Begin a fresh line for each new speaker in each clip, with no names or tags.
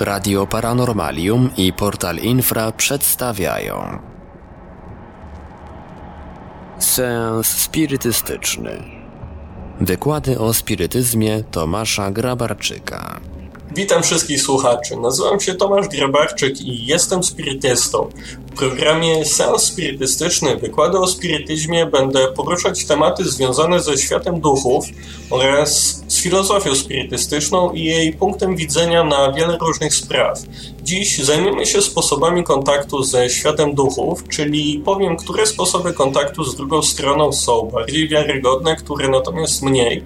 Radio Paranormalium i Portal Infra przedstawiają Seans spirytystyczny Wykłady o spirytyzmie Tomasza Grabarczyka
Witam wszystkich słuchaczy. Nazywam się Tomasz Grabarczyk i jestem spirytystą. W programie Seans Spirytystyczny Wykłady o spirytyzmie będę poruszać tematy związane ze światem duchów oraz filozofią spirytystyczną i jej punktem widzenia na wiele różnych spraw. Dziś zajmiemy się sposobami kontaktu ze światem duchów, czyli powiem, które sposoby kontaktu z drugą stroną są bardziej wiarygodne, które natomiast mniej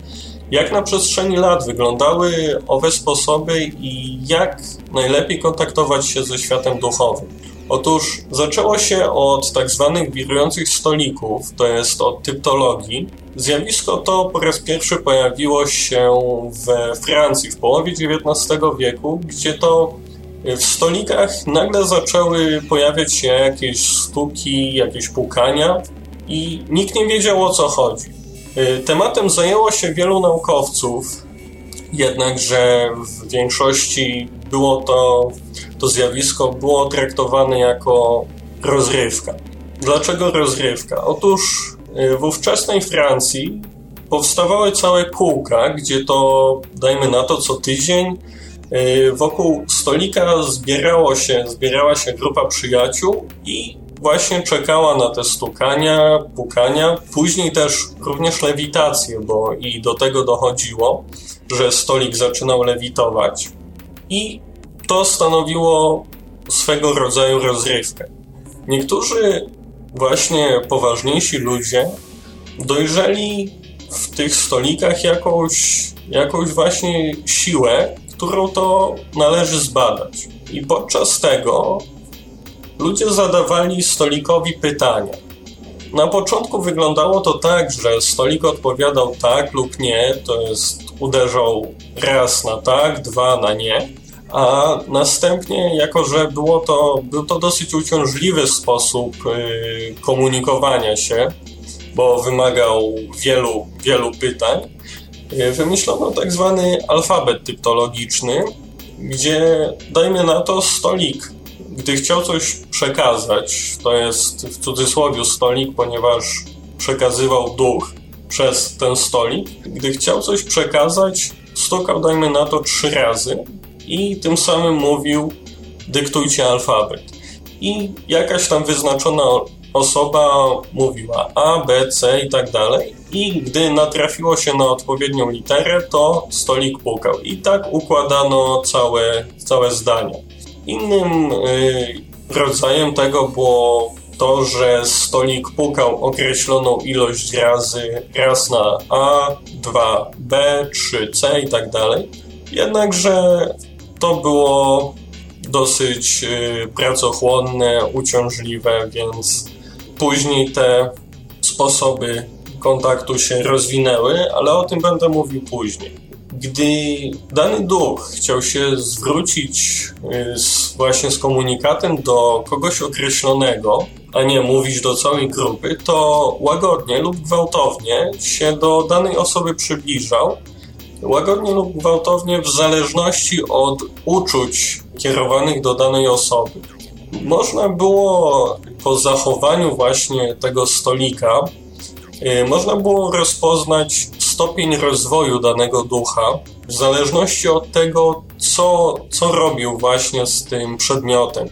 jak na przestrzeni lat wyglądały owe sposoby i jak najlepiej kontaktować się ze światem duchowym? Otóż zaczęło się od tak zwanych wirujących stolików, to jest od typtologii. Zjawisko to po raz pierwszy pojawiło się we Francji w połowie XIX wieku, gdzie to w stolikach nagle zaczęły pojawiać się jakieś stuki, jakieś pukania i nikt nie wiedział o co chodzi. Tematem zajęło się wielu naukowców, jednakże w większości było to, to zjawisko było traktowane jako rozrywka. Dlaczego rozrywka? Otóż y, w ówczesnej Francji powstawały całe kółka, gdzie to, dajmy na to, co tydzień y, wokół stolika zbierało się, zbierała się grupa przyjaciół i właśnie czekała na te stukania, pukania, później też również lewitację, bo i do tego dochodziło, że stolik zaczynał lewitować i to stanowiło swego rodzaju rozrywkę. Niektórzy właśnie poważniejsi ludzie dojrzeli w tych stolikach jakąś, jakąś właśnie siłę, którą to należy zbadać. I podczas tego ludzie zadawali stolikowi pytania. Na początku wyglądało to tak, że stolik odpowiadał tak lub nie, to jest uderzał raz na tak, dwa na nie, a następnie, jako że było to, był to dosyć uciążliwy sposób yy, komunikowania się, bo wymagał wielu, wielu pytań, yy, wymyślono tak zwany alfabet typtologiczny, gdzie dajmy na to stolik. Gdy chciał coś przekazać, to jest w cudzysłowie stolik, ponieważ przekazywał duch przez ten stolik, gdy chciał coś przekazać, stukał, dajmy na to, trzy razy i tym samym mówił dyktujcie alfabet. I jakaś tam wyznaczona osoba mówiła A, B, C i tak dalej. I gdy natrafiło się na odpowiednią literę, to stolik pukał. I tak układano całe, całe zdania. Innym y, rodzajem tego było to, że stolik pukał określoną ilość razy, raz na A, 2 B, 3 C i tak dalej. Jednakże to było dosyć y, pracochłonne, uciążliwe, więc później te sposoby kontaktu się rozwinęły, ale o tym będę mówił później. Gdy dany duch chciał się zwrócić y, z, właśnie z komunikatem do kogoś określonego, a nie mówić do całej grupy, to łagodnie lub gwałtownie się do danej osoby przybliżał. Łagodnie lub gwałtownie w zależności od uczuć kierowanych do danej osoby. Można było po zachowaniu właśnie tego stolika, y, można było rozpoznać stopień rozwoju danego ducha w zależności od tego, co, co robił właśnie z tym przedmiotem.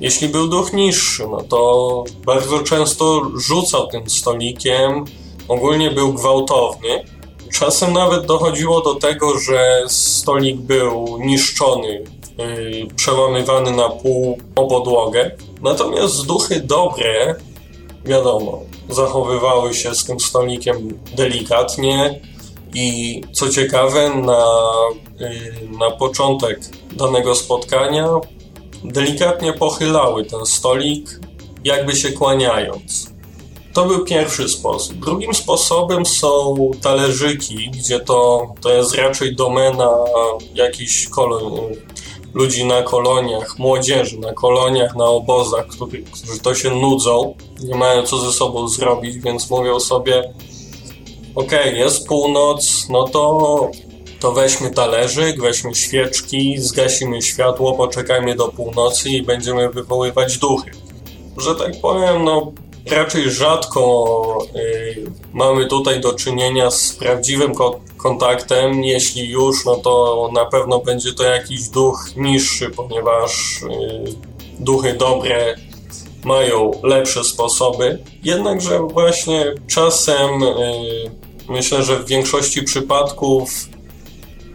Jeśli był duch niższy, no to bardzo często rzucał tym stolikiem, ogólnie był gwałtowny. Czasem nawet dochodziło do tego, że stolik był niszczony, yy, przełamywany na pół o podłogę. Natomiast duchy dobre, wiadomo, zachowywały się z tym stolikiem delikatnie i co ciekawe, na, y, na początek danego spotkania delikatnie pochylały ten stolik, jakby się kłaniając. To był pierwszy sposób. Drugim sposobem są talerzyki, gdzie to, to jest raczej domena jakichś kolon, ludzi na koloniach, młodzieży na koloniach, na obozach, którzy, którzy to się nudzą, nie mają co ze sobą zrobić, więc mówią sobie okej, jest północ, no to to weźmy talerzyk, weźmy świeczki, zgasimy światło, poczekajmy do północy i będziemy wywoływać duchy. Że tak powiem, no raczej rzadko y, mamy tutaj do czynienia z prawdziwym ko kontaktem. Jeśli już, no to na pewno będzie to jakiś duch niższy, ponieważ y, duchy dobre mają lepsze sposoby. Jednakże właśnie czasem y, myślę, że w większości przypadków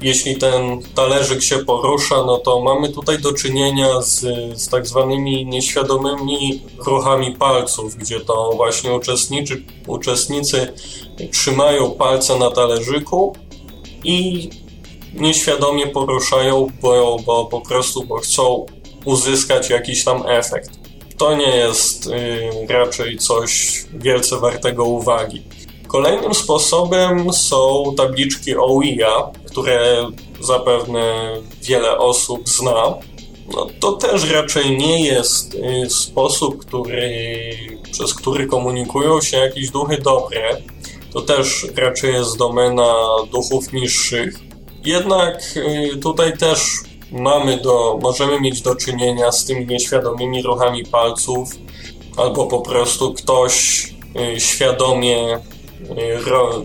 jeśli ten talerzyk się porusza, no to mamy tutaj do czynienia z, z tak zwanymi nieświadomymi ruchami palców, gdzie to właśnie uczestniczy, uczestnicy trzymają palce na talerzyku i nieświadomie poruszają, bo, bo po prostu bo chcą uzyskać jakiś tam efekt. To nie jest y, raczej coś wielce wartego uwagi. Kolejnym sposobem są tabliczki OIA, które zapewne wiele osób zna. No, to też raczej nie jest y, sposób, który, przez który komunikują się jakieś duchy dobre. To też raczej jest domena duchów niższych. Jednak y, tutaj też mamy do, możemy mieć do czynienia z tymi nieświadomymi ruchami palców, albo po prostu ktoś y, świadomie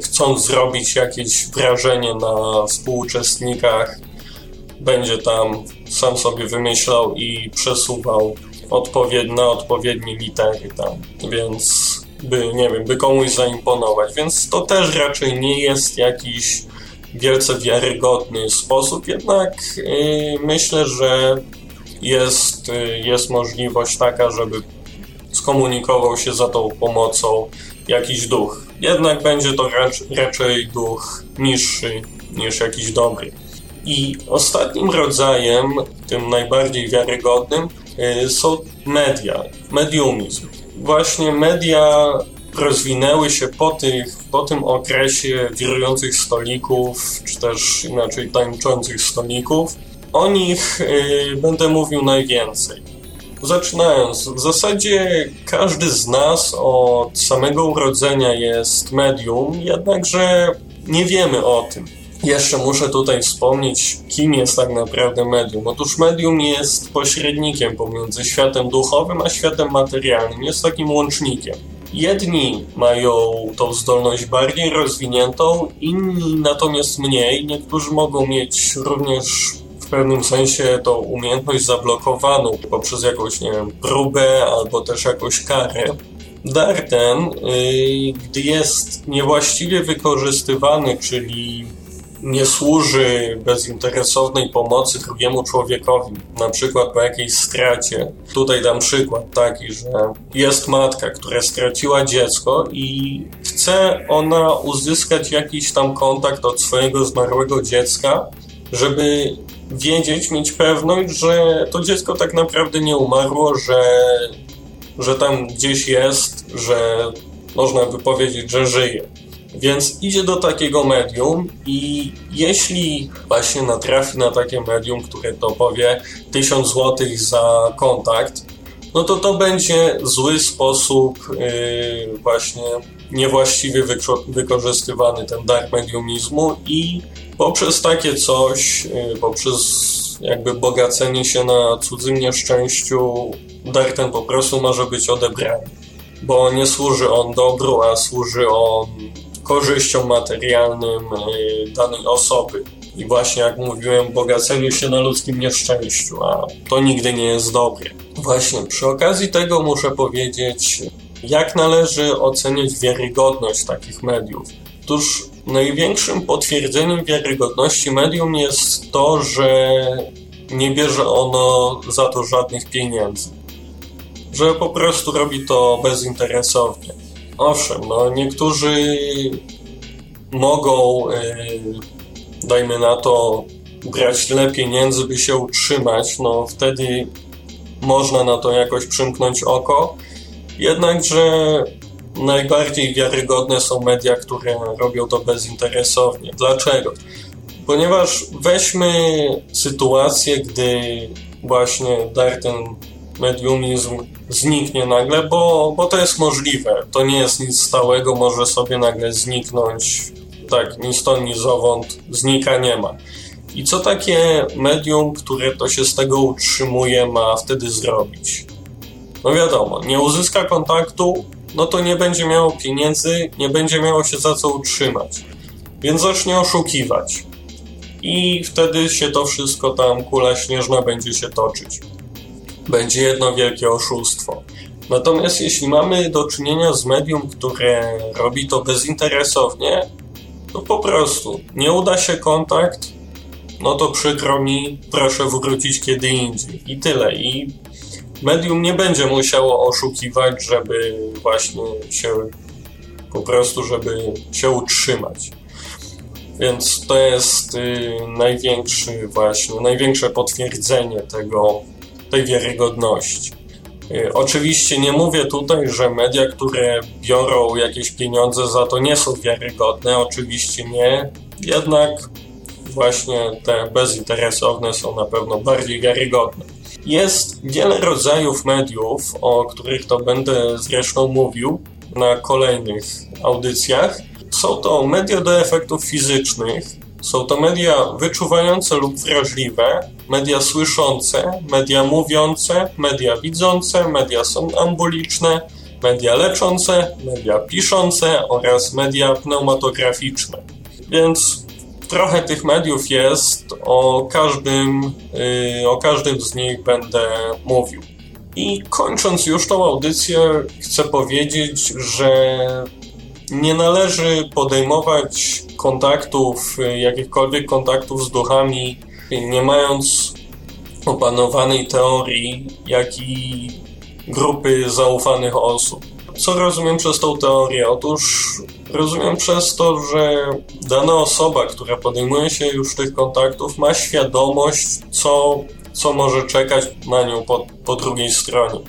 chcąc zrobić jakieś wrażenie na współuczestnikach, będzie tam sam sobie wymyślał i przesuwał odpowied na odpowiednie litery tam, więc by, nie wiem, by komuś zaimponować, więc to też raczej nie jest jakiś wielce wiarygodny sposób, jednak yy, myślę, że jest, yy, jest możliwość taka, żeby skomunikował się za tą pomocą jakiś duch. Jednak będzie to raczej duch niższy niż jakiś dobry. I ostatnim rodzajem, tym najbardziej wiarygodnym, y, są media, mediumizm. Właśnie media rozwinęły się po, tych, po tym okresie wirujących stolików, czy też inaczej tańczących stolików. O nich y, będę mówił najwięcej. Zaczynając, w zasadzie każdy z nas od samego urodzenia jest medium, jednakże nie wiemy o tym. Jeszcze muszę tutaj wspomnieć, kim jest tak naprawdę medium. Otóż medium jest pośrednikiem pomiędzy światem duchowym a światem materialnym, jest takim łącznikiem. Jedni mają tą zdolność bardziej rozwiniętą, inni natomiast mniej. Niektórzy mogą mieć również w pewnym sensie tą umiejętność zablokowaną poprzez jakąś, nie wiem, próbę albo też jakąś karę. Dar ten, yy, gdy jest niewłaściwie wykorzystywany, czyli nie służy bezinteresownej pomocy drugiemu człowiekowi, na przykład po jakiejś stracie. Tutaj dam przykład taki, że jest matka, która straciła dziecko i chce ona uzyskać jakiś tam kontakt od swojego zmarłego dziecka, żeby wiedzieć, mieć pewność, że to dziecko tak naprawdę nie umarło, że, że tam gdzieś jest, że można by powiedzieć, że żyje. Więc idzie do takiego medium i jeśli właśnie natrafi na takie medium, które to powie 1000 zł za kontakt, no to to będzie zły sposób yy, właśnie niewłaściwie wykorzystywany ten dark mediumizmu i poprzez takie coś, y, poprzez jakby bogacenie się na cudzym nieszczęściu, dar ten po prostu może być odebrany. Bo nie służy on dobru, a służy on korzyściom materialnym y, danej osoby. I właśnie jak mówiłem, bogaceniu się na ludzkim nieszczęściu, a to nigdy nie jest dobre. Właśnie przy okazji tego muszę powiedzieć, jak należy oceniać wiarygodność takich mediów. Otóż największym potwierdzeniem wiarygodności medium jest to, że nie bierze ono za to żadnych pieniędzy. Że po prostu robi to bezinteresownie. Owszem, no niektórzy mogą, yy, dajmy na to, brać tyle pieniędzy, by się utrzymać, no wtedy można na to jakoś przymknąć oko. Jednakże najbardziej wiarygodne są media, które robią to bezinteresownie. Dlaczego? Ponieważ weźmy sytuację, gdy właśnie ten mediumizm zniknie nagle, bo, bo to jest możliwe. To nie jest nic stałego, może sobie nagle zniknąć tak ni stąd, ni zowąd znika, nie ma. I co takie medium, które to się z tego utrzymuje, ma wtedy zrobić? No wiadomo, nie uzyska kontaktu, no to nie będzie miało pieniędzy, nie będzie miało się za co utrzymać. Więc zacznie oszukiwać. I wtedy się to wszystko tam, kula śnieżna będzie się toczyć. Będzie jedno wielkie oszustwo. Natomiast jeśli mamy do czynienia z medium, które robi to bezinteresownie, to po prostu nie uda się kontakt, no to przykro mi, proszę wrócić kiedy indziej. I tyle. I medium nie będzie musiało oszukiwać, żeby właśnie się po prostu, żeby się utrzymać. Więc to jest y, największy właśnie, największe potwierdzenie tego, tej wiarygodności. Y, oczywiście nie mówię tutaj, że media, które biorą jakieś pieniądze za to nie są wiarygodne, oczywiście nie, jednak właśnie te bezinteresowne są na pewno bardziej wiarygodne. Jest wiele rodzajów mediów, o których to będę zresztą mówił na kolejnych audycjach. Są to media do efektów fizycznych, są to media wyczuwające lub wrażliwe, media słyszące, media mówiące, media widzące, media somnambuliczne, media leczące, media piszące oraz media pneumatograficzne. Więc trochę tych mediów jest, o każdym, yy, o każdym z nich będę mówił. I kończąc już tą audycję, chcę powiedzieć, że nie należy podejmować kontaktów, jakichkolwiek kontaktów z duchami, nie mając opanowanej teorii, jak i grupy zaufanych osób. Co rozumiem przez tą teorię? Otóż rozumiem przez to, że dana osoba, która podejmuje się już tych kontaktów, ma świadomość, co, co może czekać na nią po, po drugiej stronie.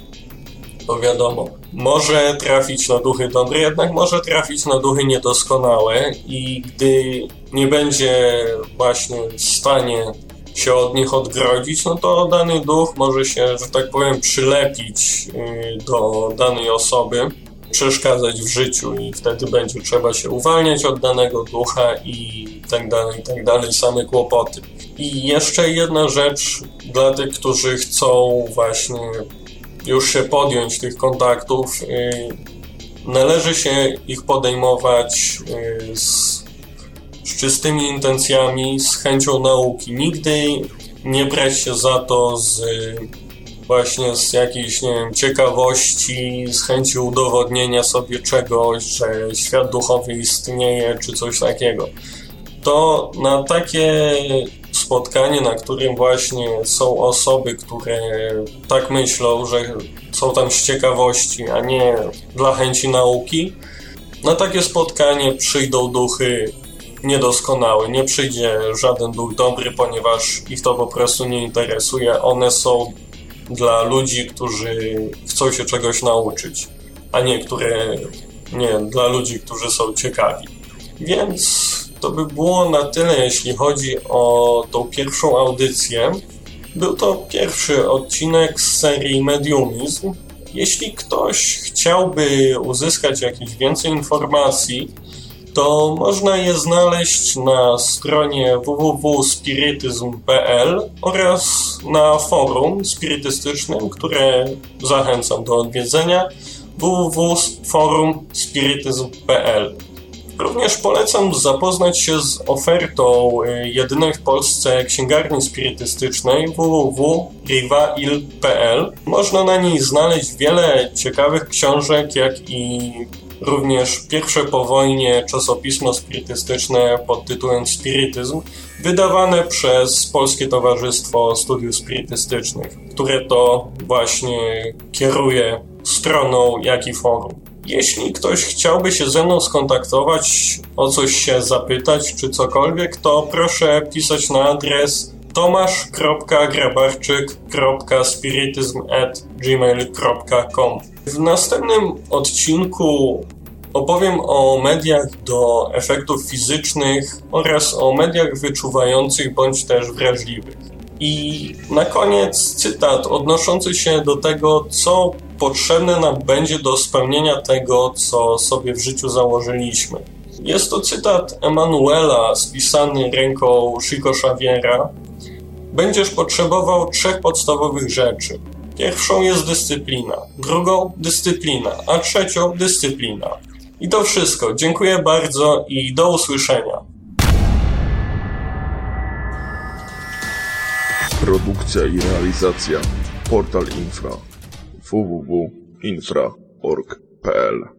Bo wiadomo, może trafić na duchy dobre, jednak może trafić na duchy niedoskonałe i gdy nie będzie właśnie w stanie się od nich odgrodzić, no to dany duch może się, że tak powiem, przylepić y, do danej osoby, przeszkadzać w życiu i wtedy będzie trzeba się uwalniać od danego ducha i tak dalej, i tak dalej, same kłopoty. I jeszcze jedna rzecz dla tych, którzy chcą właśnie już się podjąć tych kontaktów, y, należy się ich podejmować y, z, z czystymi intencjami, z chęcią nauki. Nigdy nie brać się za to z właśnie z jakiejś, nie wiem, ciekawości, z chęci udowodnienia sobie czegoś, że świat duchowy istnieje, czy coś takiego. To na takie spotkanie, na którym właśnie są osoby, które tak myślą, że są tam z ciekawości, a nie dla chęci nauki, na takie spotkanie przyjdą duchy niedoskonałe. Nie przyjdzie żaden duch dobry, ponieważ ich to po prostu nie interesuje. One są dla ludzi, którzy chcą się czegoś nauczyć, a nie które nie dla ludzi, którzy są ciekawi. Więc to by było na tyle, jeśli chodzi o tą pierwszą audycję. Był to pierwszy odcinek z serii Mediumizm. Jeśli ktoś chciałby uzyskać jakieś więcej informacji, to można je znaleźć na stronie www.spirityzm.pl oraz na forum spirytystycznym, które zachęcam do odwiedzenia www.forumspirityzm.pl. Również polecam zapoznać się z ofertą y, jedynej w Polsce księgarni spirytystycznej www.rivail.pl. Można na niej znaleźć wiele ciekawych książek, jak i również pierwsze po wojnie czasopismo spirytystyczne pod tytułem Spirytyzm, wydawane przez Polskie Towarzystwo Studiów Spirytystycznych, które to właśnie kieruje stroną, jak i forum. Jeśli ktoś chciałby się ze mną skontaktować, o coś się zapytać czy cokolwiek, to proszę pisać na adres tomasz.grabarczyk.spirityzm.gmail.com W następnym odcinku opowiem o mediach do efektów fizycznych oraz o mediach wyczuwających bądź też wrażliwych. I na koniec cytat odnoszący się do tego, co potrzebne nam będzie do spełnienia tego, co sobie w życiu założyliśmy. Jest to cytat Emanuela spisany ręką Chico Xaviera. Będziesz potrzebował trzech podstawowych rzeczy. Pierwszą jest dyscyplina, drugą dyscyplina, a trzecią dyscyplina. I to wszystko. Dziękuję bardzo i do usłyszenia.
Produkcja i realizacja Portal Infra www.infra.org.pl